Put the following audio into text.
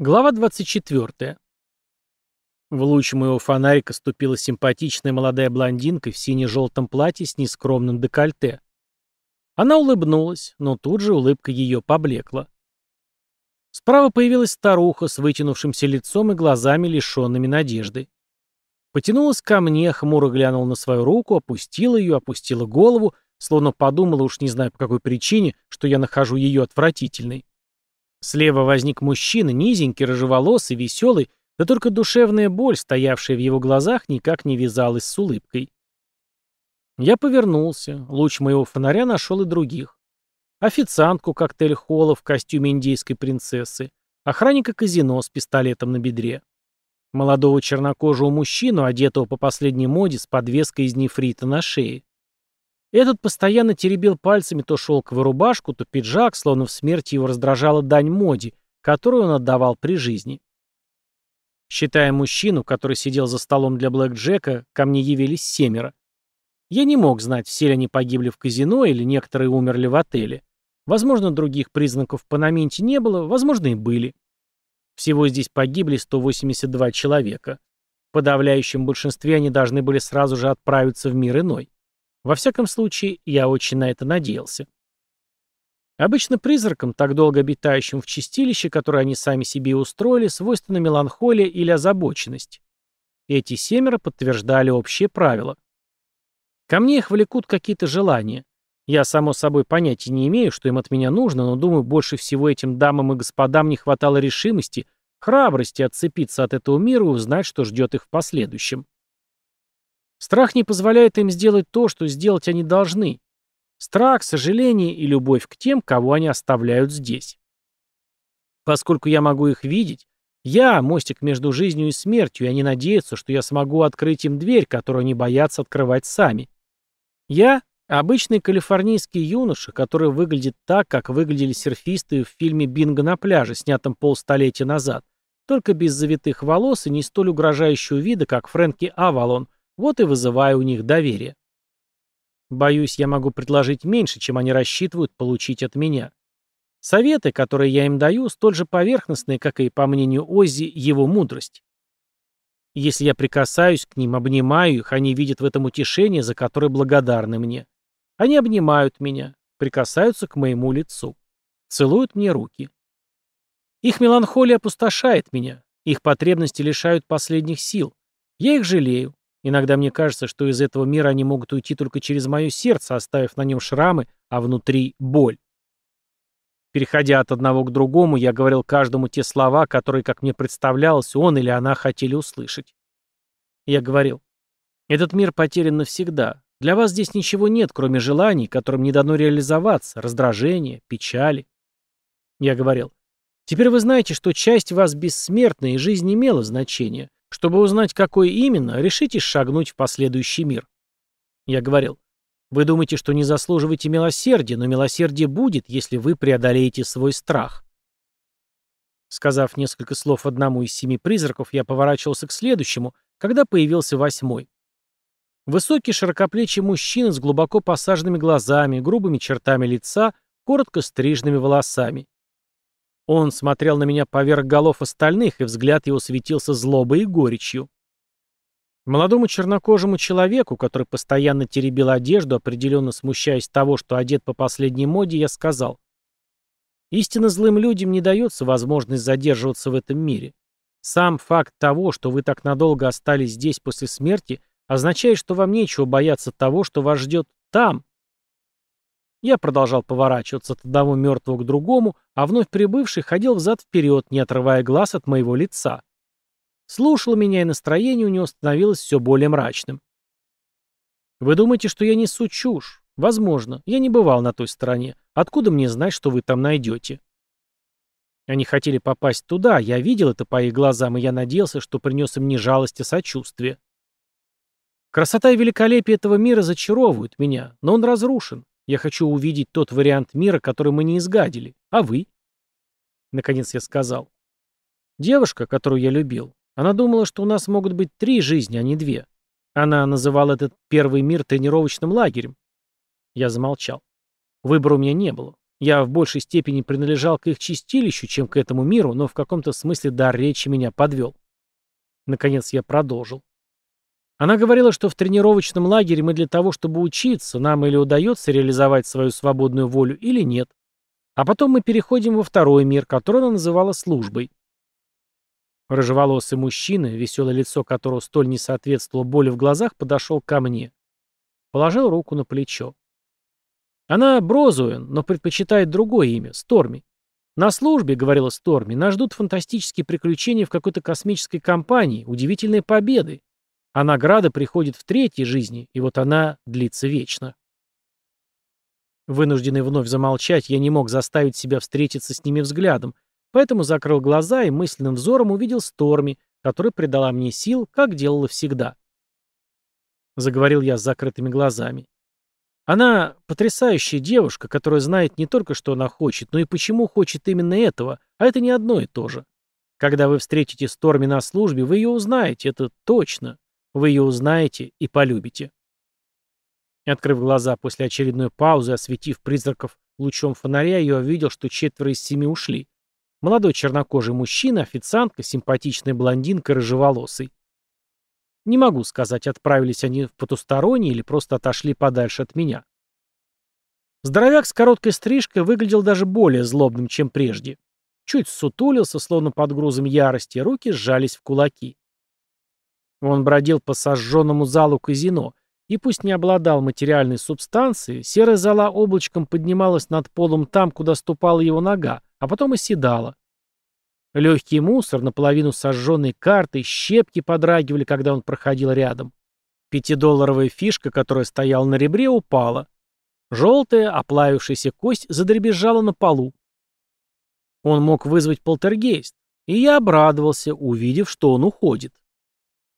Глава 24. В луч моего фонарика ступила симпатичная молодая блондинка в сине-желтом платье с нескромным декольте. Она улыбнулась, но тут же улыбка ее поблекла. Справа появилась старуха с вытянувшимся лицом и глазами, лишенными надежды. Потянулась ко мне, хмуро глянула на свою руку, опустила ее, опустила голову, словно подумала, уж не знаю по какой причине, что я нахожу ее отвратительной. Слева возник мужчина, низенький, рыжеволосый, веселый, да только душевная боль, стоявшая в его глазах, никак не вязалась с улыбкой. Я повернулся, луч моего фонаря нашел и других. Официантку коктейль-холла в костюме индейской принцессы, охранника казино с пистолетом на бедре, молодого чернокожего мужчину, одетого по последней моде с подвеской из нефрита на шее, этот постоянно теребил пальцами то шелковую рубашку, то пиджак, словно в смерти его раздражала дань моде, которую он отдавал при жизни. Считая мужчину, который сидел за столом для блэкджека, ко мне явились семеро. Я не мог знать, все ли они погибли в казино или некоторые умерли в отеле. Возможно, других признаков по наменте не было, возможно, и были. Всего здесь погибли 182 человека. В подавляющем большинстве они должны были сразу же отправиться в мир иной. Во всяком случае, я очень на это надеялся. Обычно призракам, так долго обитающим в чистилище, которое они сами себе устроили, свойственна меланхолия или озабоченность. Эти семеро подтверждали общее правило. Ко мне их влекут какие-то желания. Я, само собой, понятия не имею, что им от меня нужно, но думаю, больше всего этим дамам и господам не хватало решимости, храбрости отцепиться от этого мира и узнать, что ждет их в последующем. Страх не позволяет им сделать то, что сделать они должны. Страх, сожаление и любовь к тем, кого они оставляют здесь. Поскольку я могу их видеть, я – мостик между жизнью и смертью, и они надеются, что я смогу открыть им дверь, которую они боятся открывать сами. Я – обычный калифорнийский юноша, который выглядит так, как выглядели серфисты в фильме «Бинго на пляже», снятом полстолетия назад, только без завитых волос и не столь угрожающего вида, как Фрэнки Авалон – вот и вызываю у них доверие. Боюсь, я могу предложить меньше, чем они рассчитывают получить от меня. Советы, которые я им даю, столь же поверхностные, как и, по мнению Оззи, его мудрость. Если я прикасаюсь к ним, обнимаю их, они видят в этом утешение, за которое благодарны мне. Они обнимают меня, прикасаются к моему лицу, целуют мне руки. Их меланхолия опустошает меня, их потребности лишают последних сил. Я их жалею, Иногда мне кажется, что из этого мира они могут уйти только через мое сердце, оставив на нем шрамы, а внутри боль. Переходя от одного к другому, я говорил каждому те слова, которые, как мне представлялось, он или она хотели услышать. Я говорил, этот мир потерян навсегда. Для вас здесь ничего нет, кроме желаний, которым не дано реализоваться, раздражения, печали. Я говорил, теперь вы знаете, что часть вас бессмертна, и жизнь имела значение. Чтобы узнать, какой именно, решите шагнуть в последующий мир. Я говорил, вы думаете, что не заслуживаете милосердия, но милосердие будет, если вы преодолеете свой страх. Сказав несколько слов одному из семи призраков, я поворачивался к следующему, когда появился восьмой. Высокий широкоплечий мужчина с глубоко посаженными глазами, грубыми чертами лица, коротко стриженными волосами. Он смотрел на меня поверх голов остальных, и взгляд его светился злобой и горечью. Молодому чернокожему человеку, который постоянно теребил одежду, определенно смущаясь того, что одет по последней моде, я сказал. Истинно злым людям не дается возможность задерживаться в этом мире. Сам факт того, что вы так надолго остались здесь после смерти, означает, что вам нечего бояться того, что вас ждет там, я продолжал поворачиваться от одного мертвого к другому, а вновь прибывший ходил взад-вперед, не отрывая глаз от моего лица. Слушал меня, и настроение у него становилось все более мрачным. «Вы думаете, что я несу чушь? Возможно. Я не бывал на той стороне. Откуда мне знать, что вы там найдете?» Они хотели попасть туда, я видел это по их глазам, и я надеялся, что принес им не жалость, а сочувствие. Красота и великолепие этого мира зачаровывают меня, но он разрушен. Я хочу увидеть тот вариант мира, который мы не изгадили. А вы? Наконец я сказал. Девушка, которую я любил, она думала, что у нас могут быть три жизни, а не две. Она называла этот первый мир тренировочным лагерем. Я замолчал. Выбора у меня не было. Я в большей степени принадлежал к их чистилищу, чем к этому миру, но в каком-то смысле дар речи меня подвел. Наконец я продолжил. Она говорила, что в тренировочном лагере мы для того, чтобы учиться, нам или удается реализовать свою свободную волю, или нет. А потом мы переходим во второй мир, который она называла службой. Рыжеволосый мужчина, веселое лицо которого столь не соответствовало боли в глазах, подошел ко мне. Положил руку на плечо. Она Брозуэн, но предпочитает другое имя — Сторми. На службе, говорила Сторми, нас ждут фантастические приключения в какой-то космической компании, удивительные победы. А награда приходит в третьей жизни, и вот она длится вечно. Вынужденный вновь замолчать, я не мог заставить себя встретиться с ними взглядом, поэтому закрыл глаза и мысленным взором увидел Сторми, которая придала мне сил, как делала всегда. Заговорил я с закрытыми глазами. Она потрясающая девушка, которая знает не только, что она хочет, но и почему хочет именно этого, а это не одно и то же. Когда вы встретите Сторми на службе, вы ее узнаете, это точно. Вы ее узнаете и полюбите. Открыв глаза после очередной паузы, осветив призраков лучом фонаря, я увидел, что четверо из семи ушли. Молодой чернокожий мужчина, официантка, симпатичная блондинка, рыжеволосый. Не могу сказать, отправились они в потусторонние или просто отошли подальше от меня. Здоровяк с короткой стрижкой выглядел даже более злобным, чем прежде. Чуть сутулился, словно под грузом ярости, руки сжались в кулаки. Он бродил по сожженному залу казино, и пусть не обладал материальной субстанцией, серая зала облачком поднималась над полом там, куда ступала его нога, а потом оседала. Легкий мусор, наполовину сожженной картой, щепки подрагивали, когда он проходил рядом. Пятидолларовая фишка, которая стояла на ребре, упала. Желтая, оплавившаяся кость задребезжала на полу. Он мог вызвать полтергейст, и я обрадовался, увидев, что он уходит.